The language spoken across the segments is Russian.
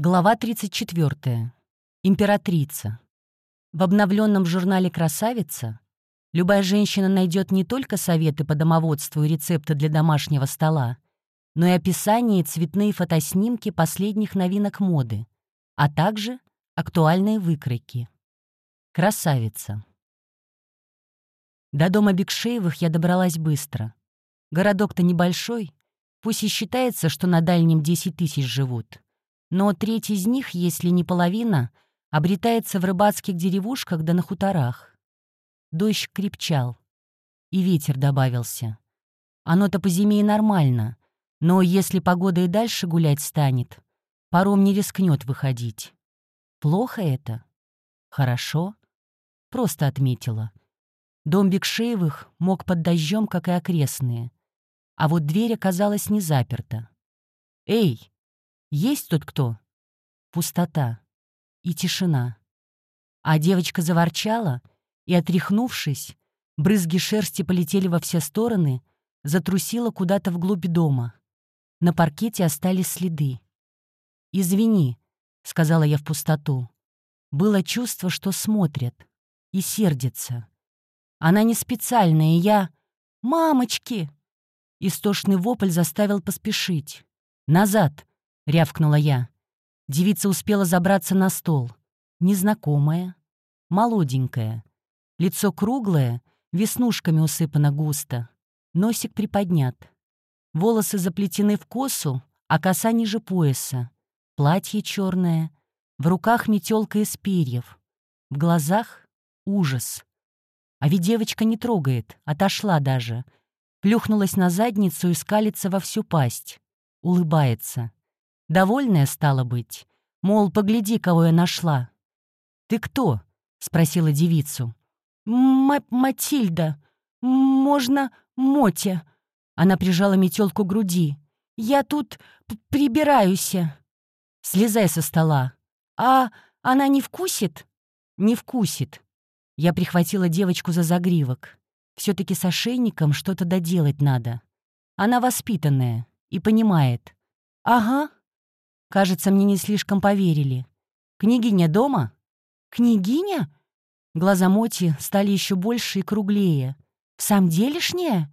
Глава 34. Императрица. В обновленном журнале «Красавица» любая женщина найдет не только советы по домоводству и рецепты для домашнего стола, но и описание и цветные фотоснимки последних новинок моды, а также актуальные выкройки. Красавица. До дома Бекшеевых я добралась быстро. Городок-то небольшой, пусть и считается, что на дальнем 10 тысяч живут. Но треть из них, если не половина, обретается в рыбацких деревушках да на хуторах. Дождь крепчал, и ветер добавился. Оно-то по зиме и нормально, но если погода и дальше гулять станет, паром не рискнет выходить. Плохо это? Хорошо? Просто отметила. Дом Бекшеевых мог под дождем, как и окрестные. А вот дверь оказалась не заперта. «Эй, есть тут кто?» Пустота и тишина. А девочка заворчала и, отряхнувшись, брызги шерсти полетели во все стороны, затрусила куда-то вглубь дома. На паркете остались следы. «Извини», — сказала я в пустоту. Было чувство, что смотрят и сердятся. Она не специальная, я... «Мамочки!» Истошный вопль заставил поспешить. «Назад!» — рявкнула я. Девица успела забраться на стол. Незнакомая, молоденькая. Лицо круглое, веснушками усыпано густо. Носик приподнят. Волосы заплетены в косу, а коса ниже пояса. Платье черное. В руках метелка из перьев. В глазах — ужас. А ведь девочка не трогает, отошла даже. Плюхнулась на задницу и скалится во всю пасть. Улыбается. Довольная стала быть. Мол, погляди, кого я нашла. «Ты кто?» — спросила девицу. М «Матильда. Можно Мотя?» Она прижала метелку к груди. «Я тут прибираюсь». «Слезай со стола». «А она не вкусит?» «Не вкусит». Я прихватила девочку за загривок. все таки с ошейником что-то доделать надо. Она воспитанная и понимает. «Ага», Кажется, мне не слишком поверили. «Княгиня дома?» «Княгиня?» Глаза Моти стали еще больше и круглее. «В самом делешняя?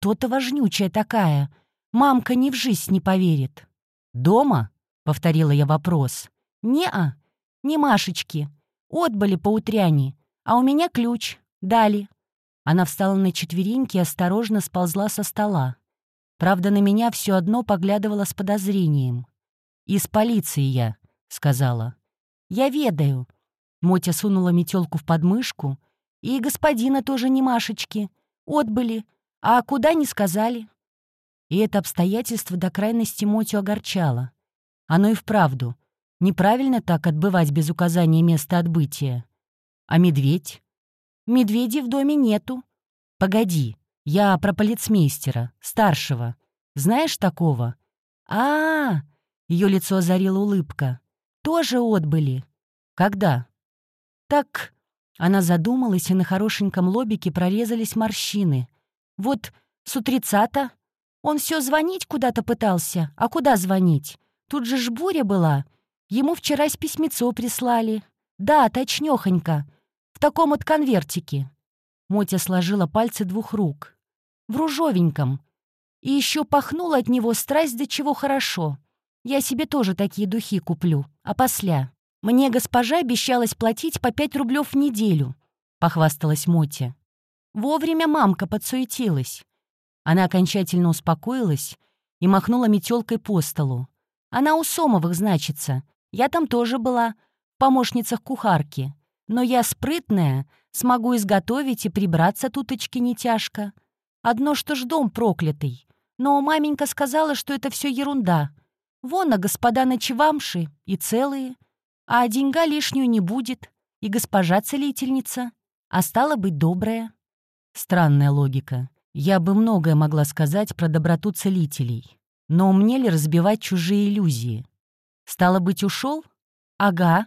То-то важнючая такая. Мамка ни в жизнь не поверит». «Дома?» — повторила я вопрос. «Не-а, не Машечки. Отбыли по утряне, а у меня ключ. Дали». Она встала на четвереньки и осторожно сползла со стола. Правда, на меня все одно поглядывала с подозрением. «Из полиции я», — сказала. «Я ведаю». Мотя сунула метелку в подмышку. «И господина тоже не Машечки. Отбыли. А куда не сказали?» И это обстоятельство до крайности Мотю огорчало. Оно и вправду. Неправильно так отбывать без указания места отбытия. А медведь? Медведей в доме нету. Погоди, я про полицмейстера, старшего. Знаешь такого? А, -а, -а ее лицо озарила улыбка. «Тоже отбыли?» «Когда?» «Так...» Она задумалась, и на хорошеньком лобике прорезались морщины. «Вот с утреца-то. Он все звонить куда-то пытался. А куда звонить? Тут же ж буря была. Ему вчера с письмецо прислали. Да, точнёхонько. В таком вот конвертике». Мотя сложила пальцы двух рук. «В ружовеньком. И еще пахнуло от него страсть до чего хорошо. Я себе тоже такие духи куплю, а после. Мне госпожа обещалась платить по пять рублев в неделю», — похвасталась Мотя. Вовремя мамка подсуетилась. Она окончательно успокоилась и махнула метелкой по столу. Она у Сомовых, значится. Я там тоже была, в помощницах кухарки. Но я спрытная, смогу изготовить и прибраться туточки не тяжко. Одно, что ж дом проклятый. Но маменька сказала, что это все ерунда — Вон, а господа ночевамши и целые, а деньга лишнюю не будет, и госпожа целительница, а стала быть добрая. Странная логика. Я бы многое могла сказать про доброту целителей. Но мне ли разбивать чужие иллюзии? Стало быть, ушел? Ага.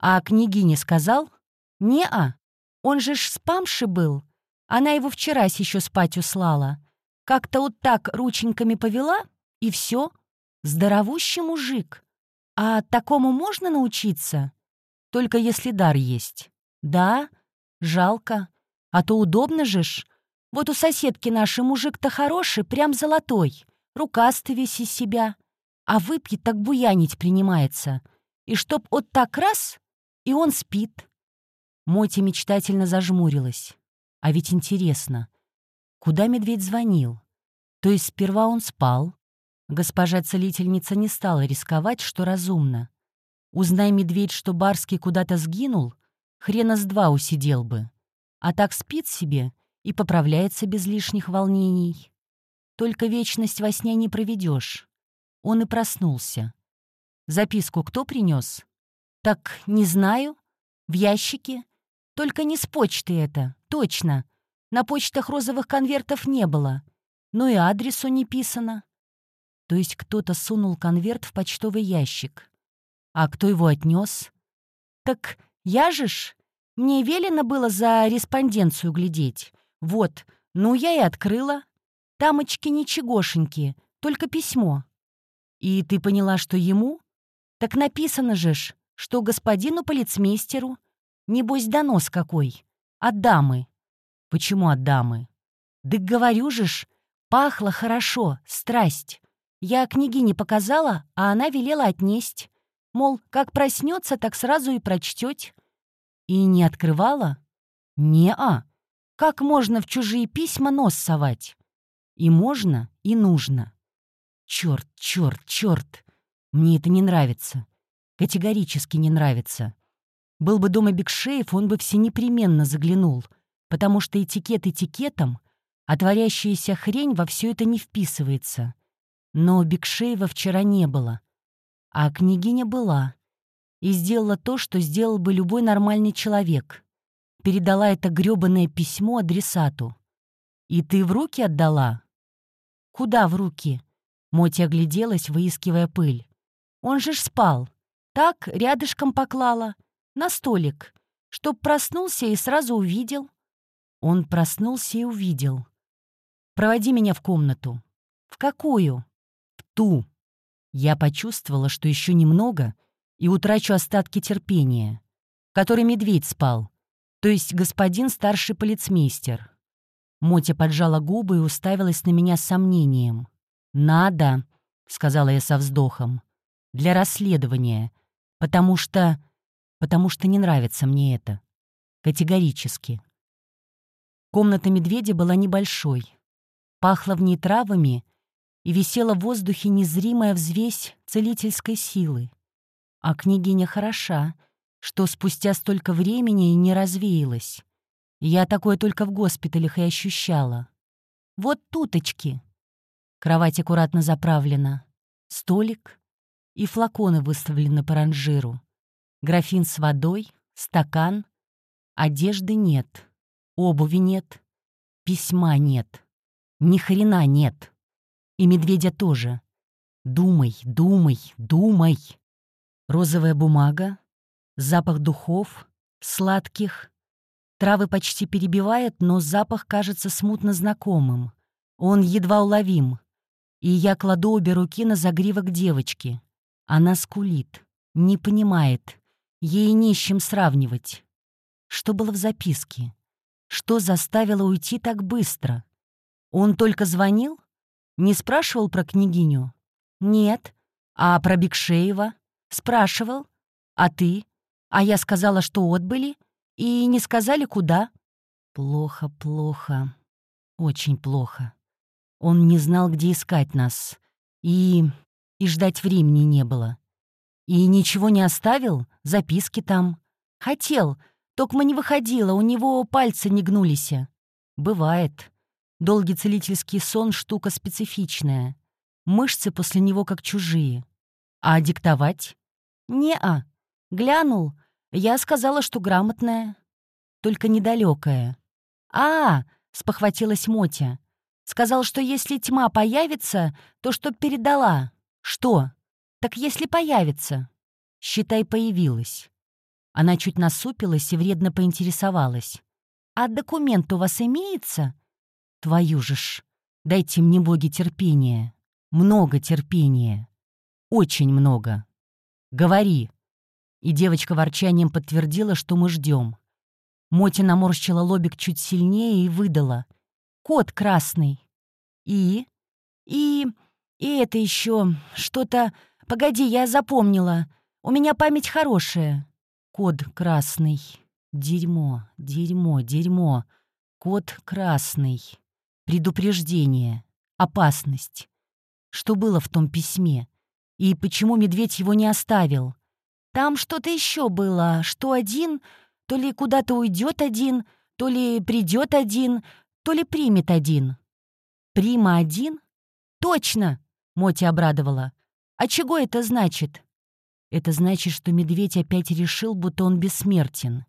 А княгине сказал? Не-а. Он же ж спамши был. Она его вчерась еще спать услала. Как-то вот так рученьками повела, и все. Здоровущий мужик. «А такому можно научиться?» «Только если дар есть». «Да? Жалко. А то удобно же ж. Вот у соседки нашей мужик-то хороший, прям золотой, рукастый весь из себя. А выпьет, так буянить принимается. И чтоб вот так раз, и он спит». Моти мечтательно зажмурилась. А ведь интересно, куда медведь звонил? То есть сперва он спал. Госпожа целительница не стала рисковать, что разумно. Узнай медведь, что Барский куда-то сгинул, хрена с два усидел бы. А так спит себе и поправляется без лишних волнений. Только вечность во сне не проведешь. Он и проснулся. Записку кто принес? Так не знаю. В ящике. Только не с почты это, точно. На почтах розовых конвертов не было. Ну и адресу не писано. То есть кто-то сунул конверт в почтовый ящик. А кто его отнес? Так я же ж. Мне велено было за респонденцию глядеть. Вот, ну я и открыла. Тамочки ничегошеньки, только письмо. И ты поняла, что ему? Так написано же ж, что господину полицмейстеру. Небось, донос какой. От дамы. Почему от дамы? Да говорю же ж, пахло хорошо, страсть. Я княгине показала, а она велела отнесть. Мол, как проснется, так сразу и прочтете. И не открывала? Не-а. Как можно в чужие письма нос совать? И можно, и нужно. Черт, черт, черт. Мне это не нравится. Категорически не нравится. Был бы дома Бекшеев, он бы все непременно заглянул, потому что этикет этикетом, а творящаяся хрень во все это не вписывается. Но Бекшеева вчера не было. А княгиня была. И сделала то, что сделал бы любой нормальный человек. Передала это грёбаное письмо адресату. «И ты в руки отдала?» «Куда в руки?» Моти огляделась, выискивая пыль. «Он же ж спал. Так, рядышком поклала на столик, чтоб проснулся и сразу увидел. Он проснулся и увидел. «Проводи меня в комнату». «В какую?» «В ту». Я почувствовала, что еще немного, и утрачу остатки терпения, в которой медведь спал, то есть господин старший полицмейстер. Мотя поджала губы и уставилась на меня с сомнением. «Надо», — сказала я со вздохом, — «для расследования, потому что потому что не нравится мне это. Категорически. Комната медведя была небольшой. Пахло в ней травами и висела в воздухе незримая взвесь целительской силы. А княгиня хороша, что спустя столько времени и не развеялась. Я такое только в госпиталях и ощущала. Вот туточки. Кровать аккуратно заправлена. Столик и флаконы выставлены по ранжиру. Графин с водой, стакан. Одежды нет, обуви нет, письма нет, ни хрена нет. И медведя тоже. Думай, думай, думай. Розовая бумага, запах духов, сладких. Травы почти перебивает, но запах кажется смутно знакомым. Он едва уловим. И я кладу обе руки на загривок девочки. Она скулит, не понимает, Ей не с чем сравнивать. Что было в записке? Что заставило уйти так быстро? Он только звонил? Не спрашивал про княгиню? Нет. А про Бекшеева? Спрашивал. А ты? А я сказала, что отбыли? И не сказали, куда? Плохо, плохо. Очень плохо. Он не знал, где искать нас. И... и ждать времени не было. И ничего не оставил? Записки там? Хотел, только не выходило, у него пальцы не гнулись. Бывает. Долгий целительский сон — штука специфичная. Мышцы после него как чужие. А диктовать? Не-а. Глянул. Я сказала, что грамотная. Только недалекая. А, спохватилась Мотя. Сказал, что если тьма появится, то что передала. Что? Так если появится, считай, появилась. Она чуть насупилась и вредно поинтересовалась. «А документ у вас имеется?» «Твою же ж! Дайте мне, боги, терпения. Много терпения. Очень много». Говори!» И девочка ворчанием подтвердила, что мы ждем. Моти наморщила лобик чуть сильнее и выдала. «Кот красный». «И? И... и это еще что-то... Погоди, я запомнила. У меня память хорошая». «Кот красный. Дерьмо, дерьмо, дерьмо. Кот красный. Предупреждение. Опасность. Что было в том письме? И почему медведь его не оставил? Там что-то еще было, что один то ли куда-то уйдет один, то ли придет один, то ли примет один. Прима один? Точно! Моти обрадовала. А чего это значит? Это значит, что медведь опять решил, будто он бессмертен.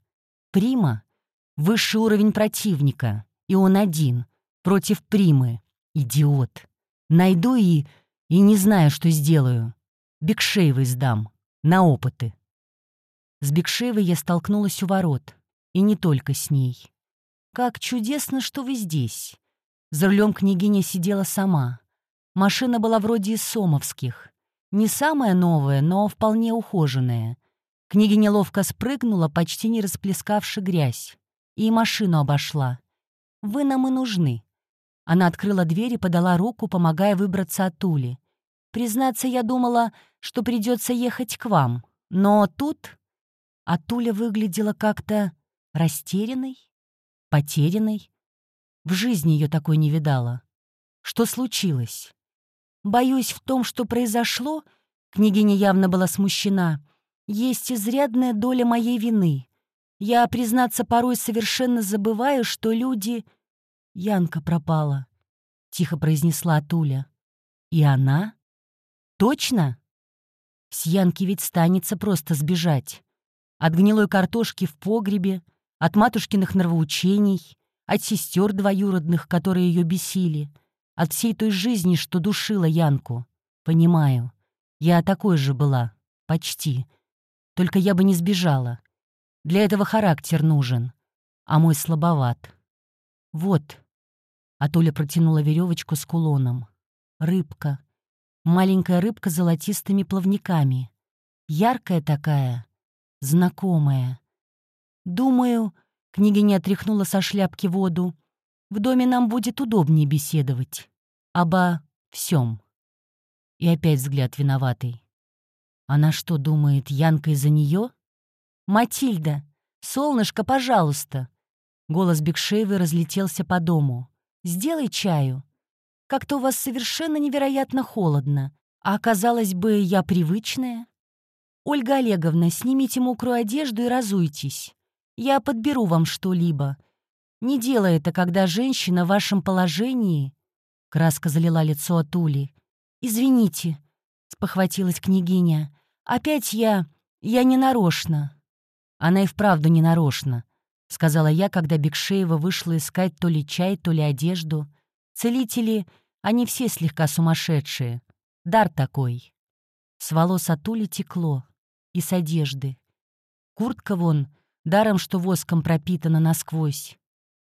Прима — высший уровень противника, и он один, против Примы. Идиот. Найду и... и не знаю, что сделаю. Бекшеевой сдам. На опыты. С Бекшеевой я столкнулась у ворот. И не только с ней. Как чудесно, что вы здесь. За рулем княгиня сидела сама. Машина была вроде из сомовских. Не самая новая, но вполне ухоженная. Княгиня ловко спрыгнула, почти не расплескавши грязь. И машину обошла. «Вы нам и нужны». Она открыла дверь и подала руку, помогая выбраться от Ули. «Признаться, я думала, что придется ехать к вам. Но тут а выглядела как-то растерянной, потерянной. В жизни ее такой не видала. Что случилось? Боюсь, в том, что произошло, княгиня явно была смущена, есть изрядная доля моей вины. Я, признаться, порой совершенно забываю, что люди... Янка пропала, — тихо произнесла Туля. И она? Точно? С Янки ведь станется просто сбежать. От гнилой картошки в погребе, от матушкиных нравоучений, от сестер двоюродных, которые ее бесили, от всей той жизни, что душила Янку. Понимаю, я такой же была, почти. Только я бы не сбежала. Для этого характер нужен, а мой слабоват. Вот. А Толя протянула веревочку с кулоном. Рыбка. Маленькая рыбка с золотистыми плавниками. Яркая такая, знакомое. Думаю, княгиня отряхнула со шляпки воду, в доме нам будет удобнее беседовать. Обо всем. И опять взгляд виноватый. Она что, думает, Янка из-за нее? «Матильда, солнышко, пожалуйста!» Голос Бекшеевой разлетелся по дому. «Сделай чаю. Как-то у вас совершенно невероятно холодно. А казалось бы, я привычная». «Ольга Олеговна, снимите мокрую одежду и разуйтесь. Я подберу вам что-либо. Не делай это, когда женщина в вашем положении...» Краска залила лицо от Ули. «Извините», — спохватилась княгиня. «Опять я... я не нарочно». «Она и вправду не нарочно», — сказала я, когда Бекшеева вышла искать то ли чай, то ли одежду. «Целители, они все слегка сумасшедшие. Дар такой». С волос Атули текло и с одежды. Куртка вон, даром что воском пропитана насквозь.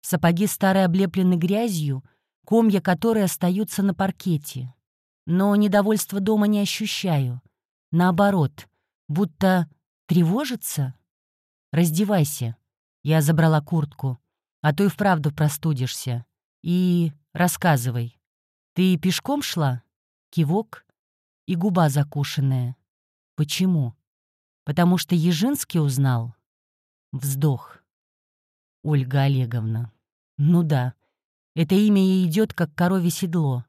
Сапоги старые облеплены грязью, комья которой остаются на паркете. Но недовольства дома не ощущаю. Наоборот, будто тревожится. Раздевайся. Я забрала куртку, а то и вправду простудишься. И рассказывай. Ты пешком шла? Кивок и губа закушенная. Почему? Потому что Ежинский узнал? Вздох. Ольга Олеговна. Ну да, это имя ей идет как корове седло.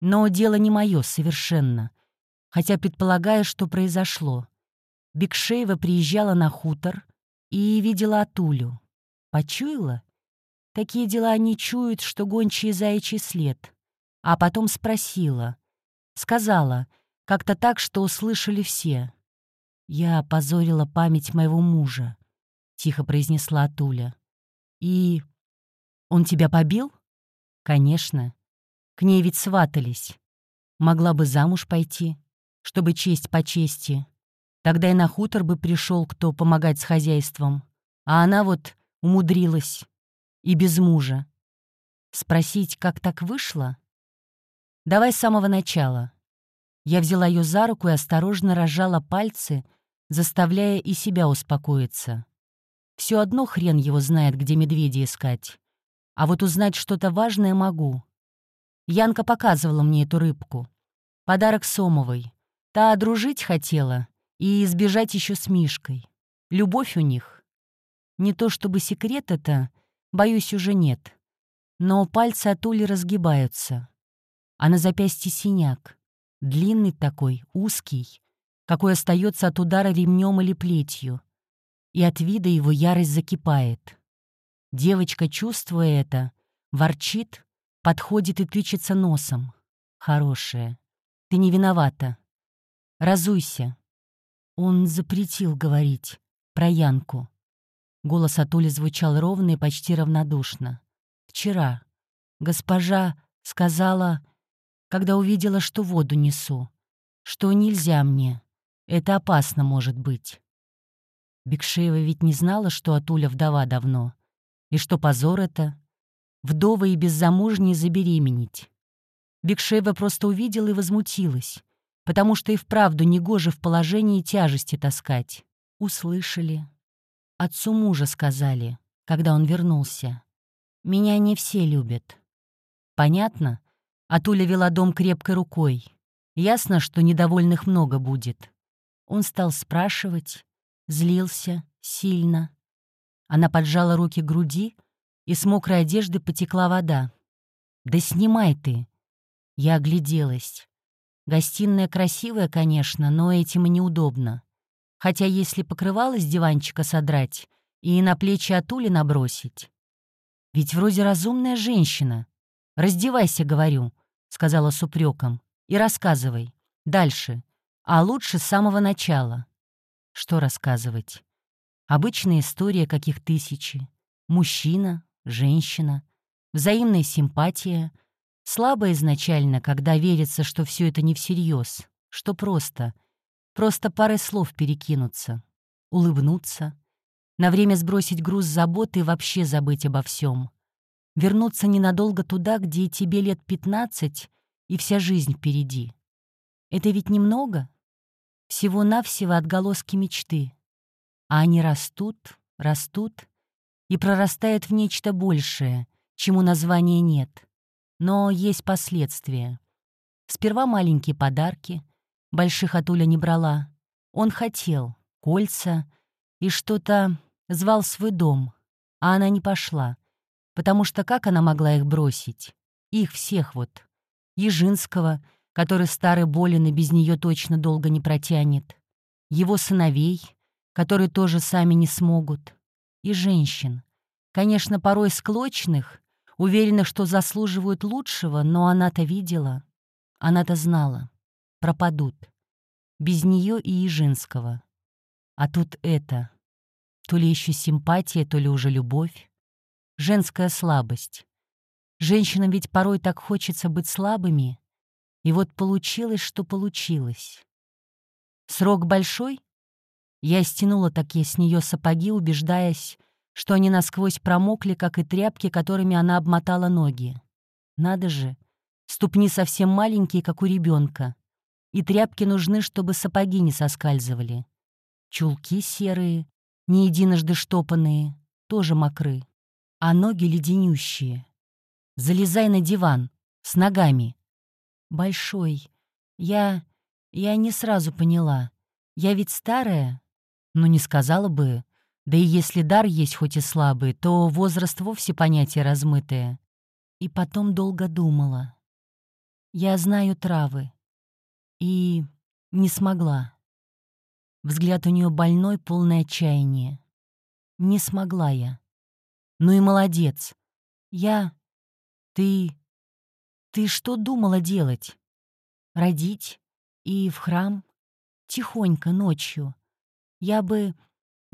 Но дело не мое совершенно. Хотя предполагаю, что произошло. Бекшеева приезжала на хутор и видела Атулю. Почуяла? Такие дела они чуют, что гончие заячий след. А потом спросила. Сказала, как-то так, что услышали все. «Я опозорила память моего мужа», — тихо произнесла Туля. «И... он тебя побил?» «Конечно. К ней ведь сватались. Могла бы замуж пойти, чтобы честь по чести. Тогда и на хутор бы пришел кто помогать с хозяйством. А она вот умудрилась. И без мужа. Спросить, как так вышло? Давай с самого начала. Я взяла ее за руку и осторожно разжала пальцы, заставляя и себя успокоиться. Все одно хрен его знает, где медведя искать. А вот узнать что-то важное могу. Янка показывала мне эту рыбку. Подарок Сомовой. Та дружить хотела и избежать еще с Мишкой. Любовь у них. Не то чтобы секрет это, боюсь, уже нет. Но пальцы от Ули разгибаются. А на запястье синяк. Длинный такой, узкий, какой остается от удара ремнем или плетью. И от вида его ярость закипает. Девочка, чувствуя это, ворчит, подходит и тычется носом. Хорошая. Ты не виновата. Разуйся. Он запретил говорить про Янку. Голос Атули звучал ровно и почти равнодушно. «Вчера. Госпожа сказала, когда увидела, что воду несу, что нельзя мне. Это опасно может быть». Бекшеева ведь не знала, что Атуля вдова давно. И что позор это. Вдова и беззамужней забеременеть. Бекшеева просто увидела и возмутилась, потому что и вправду негоже в положении тяжести таскать. Услышали, Отцу мужа сказали, когда он вернулся. «Меня не все любят». «Понятно?» Атуля вела дом крепкой рукой. Ясно, что недовольных много будет. Он стал спрашивать, злился сильно. Она поджала руки к груди, и с мокрой одежды потекла вода. «Да снимай ты!» Я огляделась. Гостиная красивая, конечно, но этим и неудобно. Хотя если покрывало с диванчика содрать и на плечи Атули набросить. Ведь вроде разумная женщина. «Раздевайся, — говорю», — сказала с упреком, — «и рассказывай. Дальше. А лучше с самого начала». Что рассказывать? Обычная история, каких тысячи. Мужчина, женщина, взаимная симпатия. Слабо изначально, когда верится, что все это не всерьез, что просто — Просто парой слов перекинуться, улыбнуться, на время сбросить груз заботы и вообще забыть обо всем. Вернуться ненадолго туда, где тебе лет пятнадцать и вся жизнь впереди. Это ведь немного? Всего-навсего отголоски мечты. А они растут, растут и прорастают в нечто большее, чему названия нет. Но есть последствия. Сперва маленькие подарки — Больших от Уля не брала. Он хотел кольца и что-то звал свой дом, а она не пошла, потому что как она могла их бросить? Их всех вот. Ежинского, который старый болен и без нее точно долго не протянет. Его сыновей, которые тоже сами не смогут. И женщин. Конечно, порой склочных, уверенных, что заслуживают лучшего, но она-то видела. Она-то знала пропадут. Без нее и Ежинского. А тут это. То ли еще симпатия, то ли уже любовь. Женская слабость. Женщинам ведь порой так хочется быть слабыми. И вот получилось, что получилось. Срок большой? Я стянула такие с нее сапоги, убеждаясь, что они насквозь промокли, как и тряпки, которыми она обмотала ноги. Надо же, ступни совсем маленькие, как у ребенка и тряпки нужны, чтобы сапоги не соскальзывали. Чулки серые, не единожды штопанные, тоже мокры, а ноги леденющие. Залезай на диван, с ногами. Большой. Я... я не сразу поняла. Я ведь старая? Ну, не сказала бы. Да и если дар есть хоть и слабый, то возраст вовсе понятие размытое. И потом долго думала. Я знаю травы. И не смогла. Взгляд у нее больной, полное отчаяние. Не смогла я. Ну и молодец. Я... Ты... Ты что думала делать? Родить? И в храм? Тихонько, ночью. Я бы...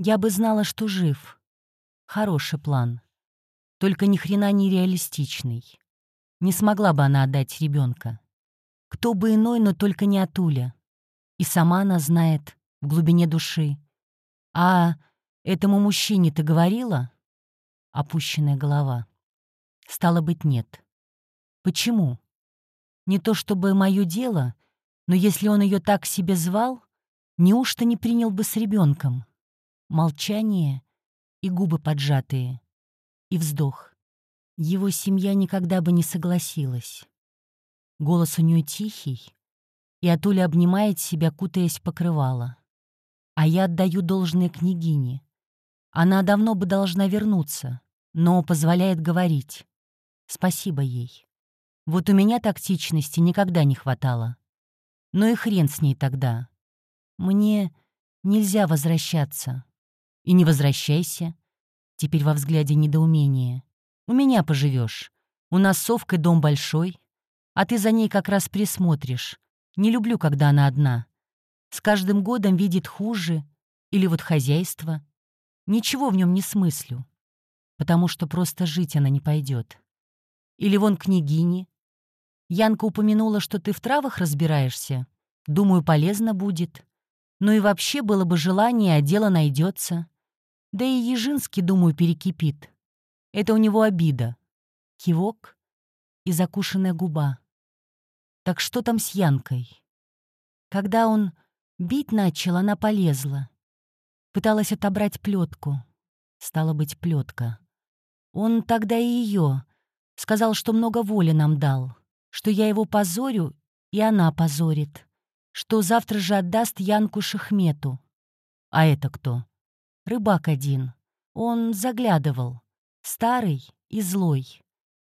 Я бы знала, что жив. Хороший план. Только ни хрена не реалистичный. Не смогла бы она отдать ребенка. Кто бы иной, но только не Атуля. И сама она знает в глубине души. А этому мужчине ты говорила? Опущенная голова. Стало быть, нет. Почему? Не то чтобы мое дело, но если он ее так себе звал, Неужто не принял бы с ребенком? Молчание и губы поджатые, и вздох. Его семья никогда бы не согласилась. Голос у нее тихий, и Атуля обнимает себя, кутаясь в покрывало. А я отдаю должное княгине. Она давно бы должна вернуться, но позволяет говорить. Спасибо ей. Вот у меня тактичности никогда не хватало. Ну и хрен с ней тогда. Мне нельзя возвращаться. И не возвращайся. Теперь во взгляде недоумение. У меня поживешь. У нас с Совкой дом большой. А ты за ней как раз присмотришь. Не люблю, когда она одна. С каждым годом видит хуже. Или вот хозяйство. Ничего в нем не смыслю. Потому что просто жить она не пойдет. Или вон княгини. Янка упомянула, что ты в травах разбираешься. Думаю, полезно будет. Ну и вообще было бы желание, а дело найдется. Да и Ежинский, думаю, перекипит. Это у него обида. Кивок и закушенная губа. Так что там с Янкой? Когда он бить начал, она полезла. Пыталась отобрать плетку. Стало быть, плетка. Он тогда и ее. Сказал, что много воли нам дал что я его позорю, и она позорит, что завтра же отдаст Янку Шахмету. А это кто? Рыбак один. Он заглядывал. Старый и злой.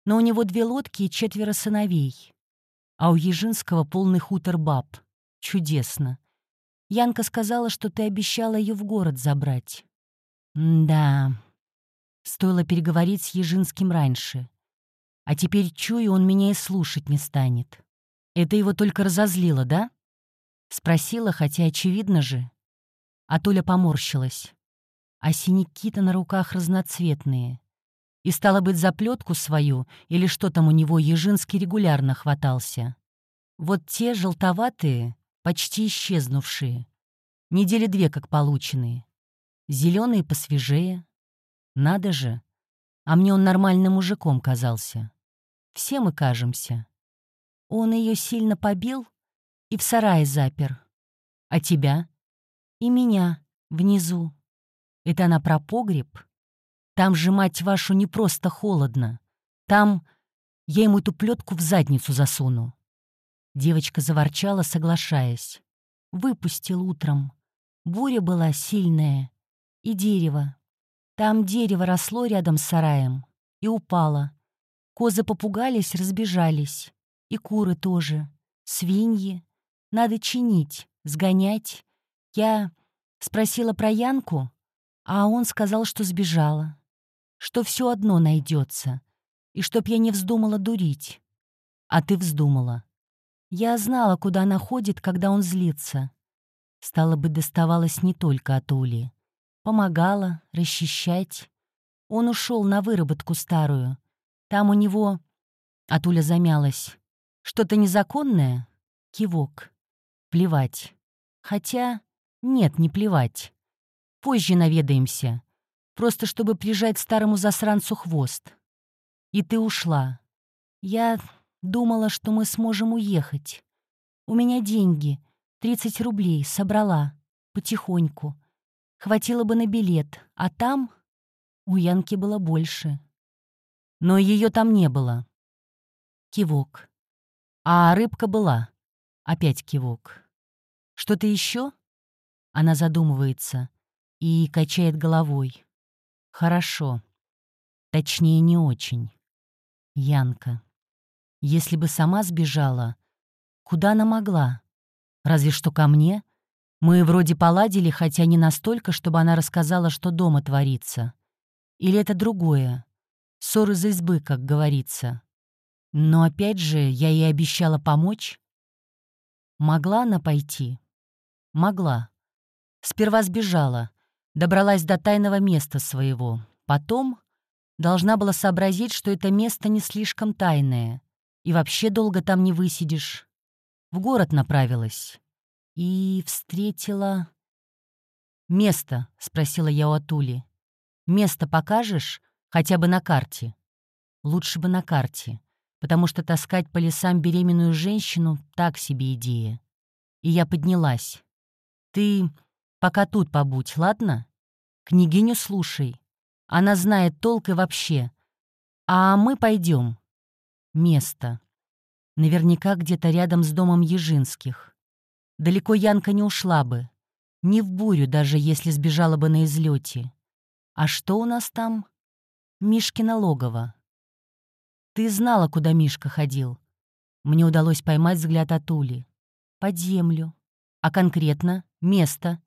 Но у него две лодки и четверо сыновей. А у Ежинского полный хутор баб. Чудесно. Янка сказала, что ты обещала ее в город забрать. М да. Стоило переговорить с Ежинским раньше. А теперь чую, он меня и слушать не станет. Это его только разозлило, да? Спросила, хотя очевидно же. А Толя поморщилась. А синяки-то на руках разноцветные. И стало быть, за плетку свою, или что там у него, Ежинский регулярно хватался. Вот те желтоватые, почти исчезнувшие. Недели две как полученные. Зеленые посвежее. Надо же. А мне он нормальным мужиком казался. Все мы кажемся. Он ее сильно побил и в сарае запер. А тебя? И меня внизу. Это она про погреб? Там же, мать вашу, не просто холодно. Там я ему эту плетку в задницу засуну. Девочка заворчала, соглашаясь. Выпустил утром. Буря была сильная. И дерево. Там дерево росло рядом с сараем и упало. Козы попугались, разбежались. И куры тоже. Свиньи. Надо чинить, сгонять. Я спросила про Янку, а он сказал, что сбежала. Что все одно найдется. И чтоб я не вздумала дурить. А ты вздумала. Я знала, куда она ходит, когда он злится. Стало быть, доставалось не только от Ули. Помогала, расчищать. Он ушел на выработку старую. Там у него...» Атуля замялась. «Что-то незаконное?» Кивок. «Плевать. Хотя... Нет, не плевать. Позже наведаемся. Просто чтобы прижать старому засранцу хвост. И ты ушла. Я думала, что мы сможем уехать. У меня деньги. 30 рублей. Собрала. Потихоньку. Хватило бы на билет. А там... У Янки было больше но ее там не было. Кивок. А рыбка была. Опять кивок. Что-то еще? Она задумывается и качает головой. Хорошо. Точнее, не очень. Янка. Если бы сама сбежала, куда она могла? Разве что ко мне? Мы вроде поладили, хотя не настолько, чтобы она рассказала, что дома творится. Или это другое? Ссор из избы, как говорится. Но опять же, я ей обещала помочь. Могла она пойти? Могла. Сперва сбежала, добралась до тайного места своего. Потом должна была сообразить, что это место не слишком тайное, и вообще долго там не высидишь. В город направилась. И встретила... «Место?» — спросила я у Атули. «Место покажешь? Хотя бы на карте. Лучше бы на карте, потому что таскать по лесам беременную женщину — так себе идея. И я поднялась. Ты пока тут побудь, ладно? Княгиню слушай. Она знает толк и вообще. А мы пойдем. Место. Наверняка где-то рядом с домом Ежинских. Далеко Янка не ушла бы. Не в бурю, даже если сбежала бы на излете. А что у нас там? Мишкино логово. Ты знала, куда Мишка ходил. Мне удалось поймать взгляд от Ули. Под землю. А конкретно место.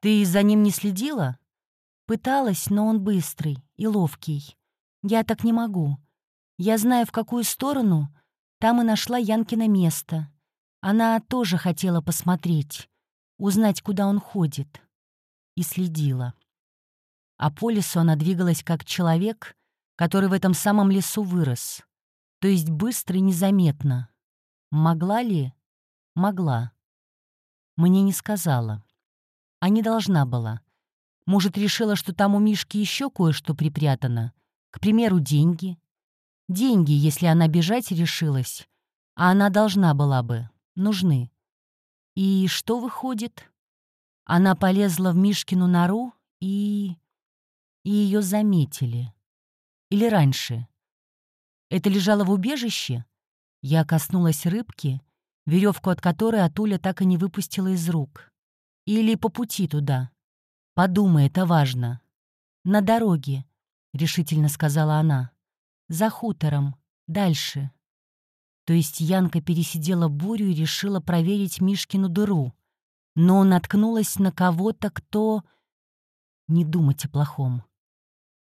Ты за ним не следила? Пыталась, но он быстрый и ловкий. Я так не могу. Я знаю, в какую сторону. Там и нашла Янкино место. Она тоже хотела посмотреть, узнать, куда он ходит. И следила. А по лесу она двигалась как человек, который в этом самом лесу вырос. То есть быстро и незаметно. Могла ли? Могла. Мне не сказала. А не должна была. Может, решила, что там у Мишки еще кое-что припрятано? К примеру, деньги. Деньги, если она бежать решилась. А она должна была бы. Нужны. И что выходит? Она полезла в Мишкину нору и... И ее заметили. Или раньше. Это лежало в убежище? Я коснулась рыбки, веревку от которой Атуля так и не выпустила из рук. Или по пути туда. «Подумай, это важно». «На дороге», — решительно сказала она. «За хутором. Дальше». То есть Янка пересидела бурю и решила проверить Мишкину дыру. Но наткнулась на кого-то, кто... Не думать о плохом.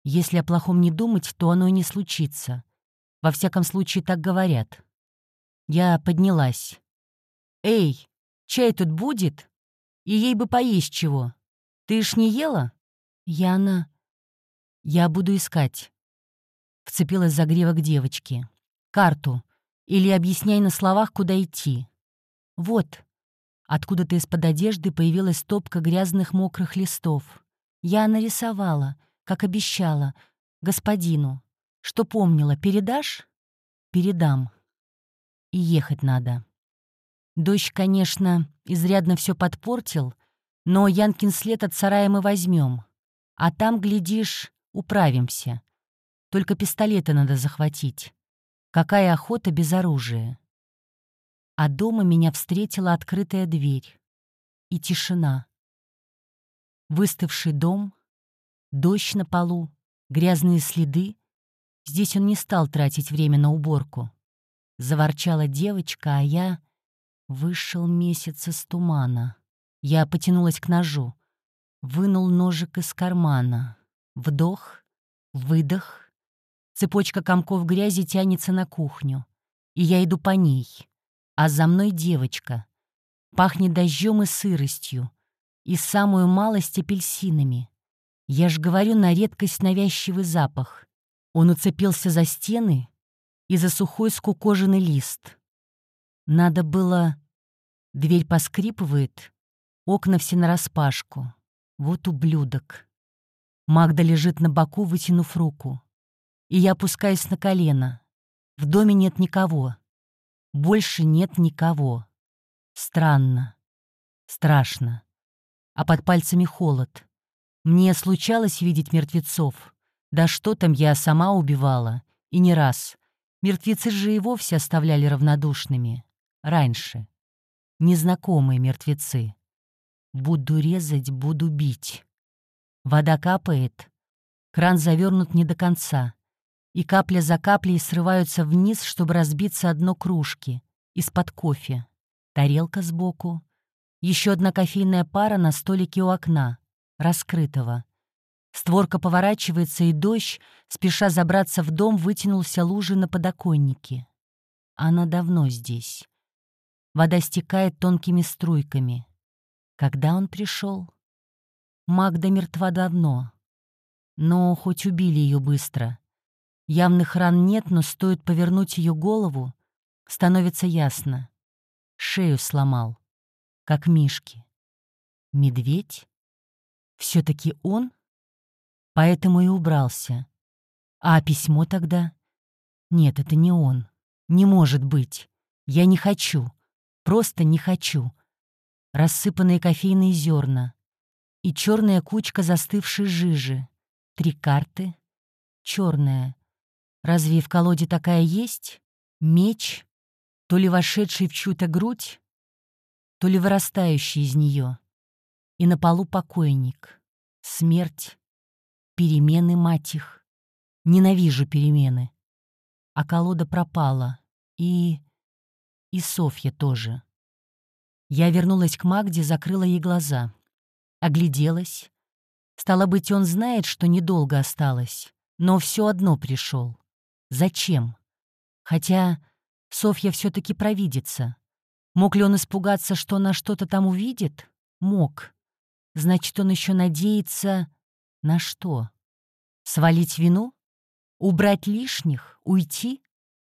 Если о плохом не думать, то оно и не случится. Во всяком случае, так говорят. Я поднялась. «Эй, чай тут будет? И ей бы поесть чего. Ты ж не ела? Яна... Я буду искать. Вцепилась за гривок девочки. Карту. Или объясняй на словах, куда идти. Вот. Откуда-то из-под одежды появилась стопка грязных мокрых листов. Я нарисовала, как обещала, господину. Что помнила, передашь? Передам. И ехать надо. Дождь, конечно, изрядно все подпортил, но Янкин след от сарая мы возьмем. А там, глядишь, управимся. Только пистолеты надо захватить. Какая охота без оружия. А дома меня встретила открытая дверь. И тишина. Выставший дом, дождь на полу, грязные следы. Здесь он не стал тратить время на уборку. Заворчала девочка, а я... Вышел месяц из тумана. Я потянулась к ножу. Вынул ножик из кармана. Вдох, выдох. Цепочка комков грязи тянется на кухню. И я иду по ней. А за мной девочка. Пахнет дождем и сыростью. И самую малость апельсинами. Я ж говорю на редкость навязчивый запах. Он уцепился за стены и за сухой скукоженный лист. Надо было... Дверь поскрипывает, Окна все нараспашку. Вот ублюдок. Магда лежит на боку, вытянув руку. И я опускаюсь на колено. В доме нет никого. Больше нет никого. Странно. Страшно. А под пальцами холод. Мне случалось видеть мертвецов. Да что там, я сама убивала. И не раз. Мертвецы же и вовсе оставляли равнодушными. Раньше. Незнакомые мертвецы. Буду резать, буду бить. Вода капает, кран завернут не до конца, и капля за каплей срываются вниз, чтобы разбиться одно кружки, из-под кофе. Тарелка сбоку, еще одна кофейная пара на столике у окна, раскрытого. Створка поворачивается, и дождь, спеша забраться в дом, вытянулся лужи на подоконнике. Она давно здесь. Вода стекает тонкими струйками. Когда он пришел? Магда мертва давно. Но хоть убили ее быстро. Явных ран нет, но стоит повернуть ее голову, становится ясно. Шею сломал, как мишки. Медведь? все таки он? Поэтому и убрался. А письмо тогда? Нет, это не он. Не может быть. Я не хочу. Просто не хочу. рассыпанные кофейные зерна и черная кучка застывшей жижи. Три карты. Черная. Разве в колоде такая есть? Меч, то ли вошедший в чью-то грудь, то ли вырастающий из нее. И на полу покойник. Смерть. Перемены, мать их. Ненавижу перемены. А колода пропала. И... и Софья тоже. Я вернулась к Магде, закрыла ей глаза. Огляделась. Стало быть, он знает, что недолго осталось. Но все одно пришел. Зачем? Хотя Софья все-таки провидится. Мог ли он испугаться, что она что-то там увидит? Мог. Значит, он еще надеется... На что? Свалить вину? Убрать лишних? Уйти?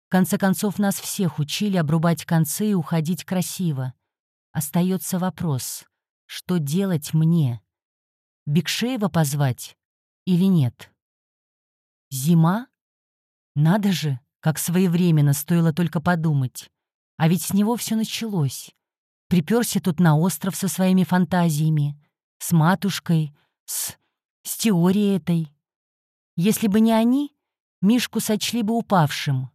В конце концов, нас всех учили обрубать концы и уходить красиво. Остается вопрос, что делать мне? Бекшеева позвать или нет? Зима? Надо же, как своевременно стоило только подумать. А ведь с него все началось. Приперся тут на остров со своими фантазиями, с матушкой, с... с теорией этой. Если бы не они, Мишку сочли бы упавшим.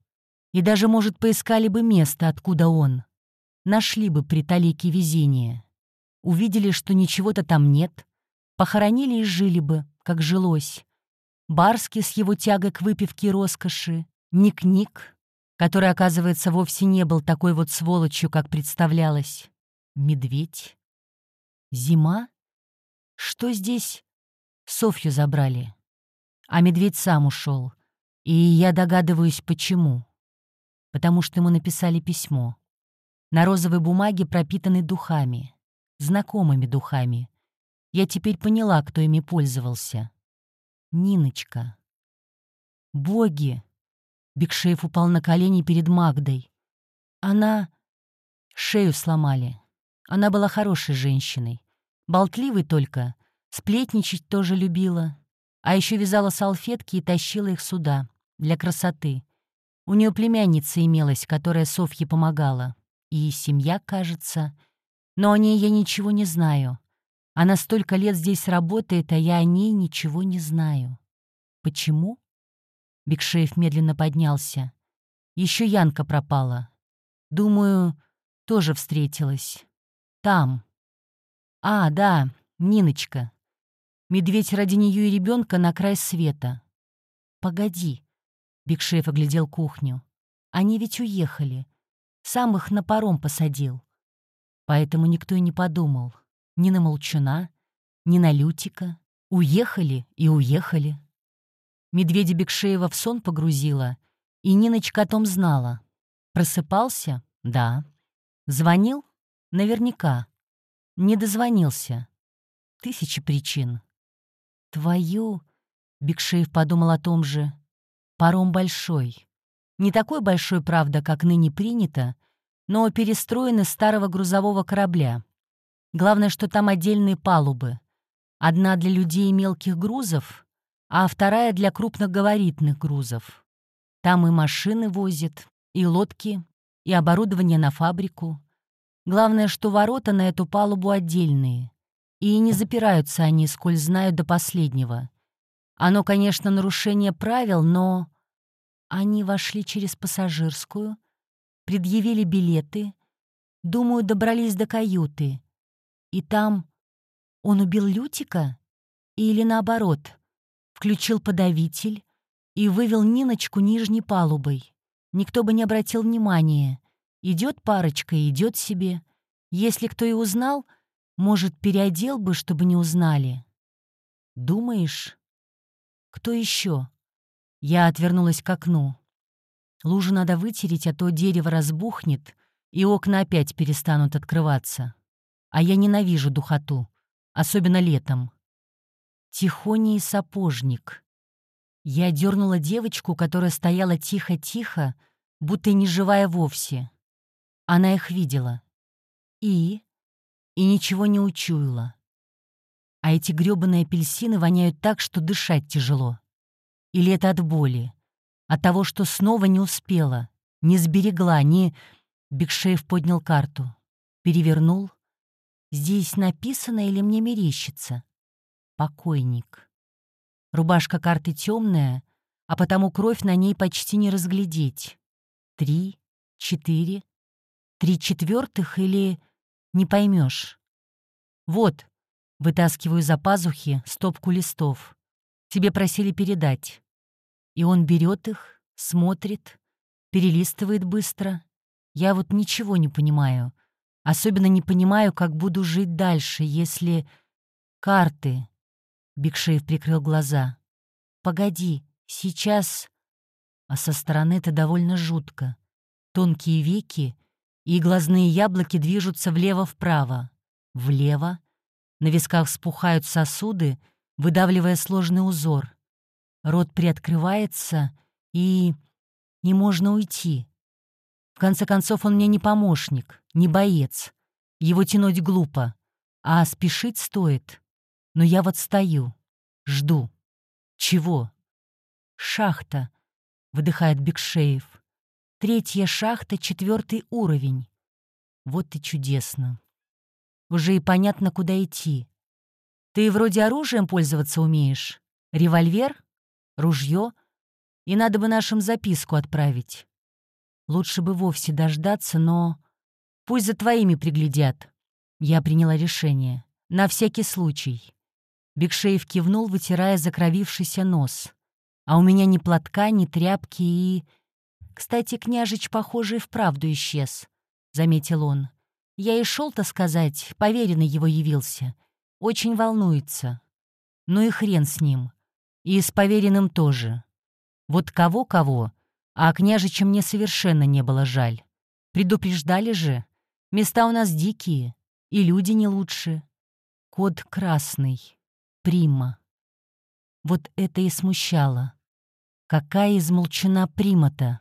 И даже, может, поискали бы место, откуда он. Нашли бы при талике везения. Увидели, что ничего-то там нет. Похоронили и жили бы, как жилось. Барский с его тягой к выпивке и роскоши, Ник-Ник, который, оказывается, вовсе не был такой вот сволочью, как представлялось. Медведь. Зима? Что здесь? Софью забрали. А медведь сам ушел. И я догадываюсь, почему. Потому что ему написали письмо. На розовой бумаге пропитаны духами. Знакомыми духами. Я теперь поняла, кто ими пользовался. Ниночка. Боги! Бекшеев упал на колени перед Магдой. Она... Шею сломали. Она была хорошей женщиной. Болтливой только. Сплетничать тоже любила. А еще вязала салфетки и тащила их сюда. Для красоты. У нее племянница имелась, которая Софье помогала. И семья, кажется. Но о ней я ничего не знаю. Она столько лет здесь работает, а я о ней ничего не знаю. Почему? Бекшеев медленно поднялся. Еще Янка пропала. Думаю, тоже встретилась. Там. А, да, Ниночка. Медведь ради нее и ребенка на край света. Погоди. Бекшеев оглядел кухню. Они ведь уехали. Сам их на паром посадил. Поэтому никто и не подумал. Ни на Молчуна, ни на Лютика. Уехали и уехали. Медведя Бекшеева в сон погрузила, и Ниночка о том знала. Просыпался? Да. Звонил? Наверняка. Не дозвонился. Тысячи причин. Твою... Бекшеев подумал о том же. Паром большой. Не такой большой, правда, как ныне принято, но перестроен из старого грузового корабля. Главное, что там отдельные палубы. Одна для людей и мелких грузов, а вторая для крупногабаритных грузов. Там и машины возят, и лодки, и оборудование на фабрику. Главное, что ворота на эту палубу отдельные. И не запираются они, сколь знают до последнего. Оно, конечно, нарушение правил, но... Они вошли через пассажирскую, предъявили билеты, думаю, добрались до каюты. И там... Он убил Лютика? Или наоборот? включил подавитель и вывел Ниночку нижней палубой. Никто бы не обратил внимания. Идет парочка идет себе. Если кто и узнал, может, переодел бы, чтобы не узнали. Думаешь? Кто еще? Я отвернулась к окну. Лужу надо вытереть, а то дерево разбухнет, и окна опять перестанут открываться. А я ненавижу духоту, особенно летом. Тихоний сапожник. Я дернула девочку, которая стояла тихо-тихо, будто не живая вовсе. Она их видела. И? И ничего не учуяла. А эти грёбаные апельсины воняют так, что дышать тяжело. Или это от боли? От того, что снова не успела, не сберегла, не... Бекшеев поднял карту. Перевернул. Здесь написано или мне мерещится? Покойник. Рубашка карты темная, а потому кровь на ней почти не разглядеть. Три, четыре, три четвертых или не поймешь. Вот, вытаскиваю за пазухи стопку листов. Тебе просили передать. И он берет их, смотрит, перелистывает быстро. Я вот ничего не понимаю. Особенно не понимаю, как буду жить дальше, если... Карты. Бигшеев прикрыл глаза. Погоди, сейчас... А со стороны это довольно жутко. Тонкие веки и глазные яблоки движутся влево-вправо. Влево. На висках вспухают сосуды, выдавливая сложный узор. Рот приоткрывается, и... и можно уйти. В конце концов, он мне не помощник, не боец. Его тянуть глупо, а спешить стоит. Но я вот стою, жду. Чего? Шахта, выдыхает Бекшеев. Третья шахта, четвертый уровень. Вот и чудесно. Уже и понятно, куда идти. Ты вроде оружием пользоваться умеешь. Револьвер? Ружье? И надо бы нашим записку отправить. Лучше бы вовсе дождаться, но... Пусть за твоими приглядят. Я приняла решение. На всякий случай. Бекшеев кивнул, вытирая закровившийся нос. А у меня ни платка, ни тряпки и... Кстати, княжич, похоже, и вправду исчез, — заметил он. Я и шел-то сказать, поверенный его явился. Очень волнуется. Ну и хрен с ним. И с поверенным тоже. Вот кого-кого, а княжича мне совершенно не было жаль. Предупреждали же. Места у нас дикие, и люди не лучше. Код красный. Прима. Вот это и смущало. Какая измолчена прима-то?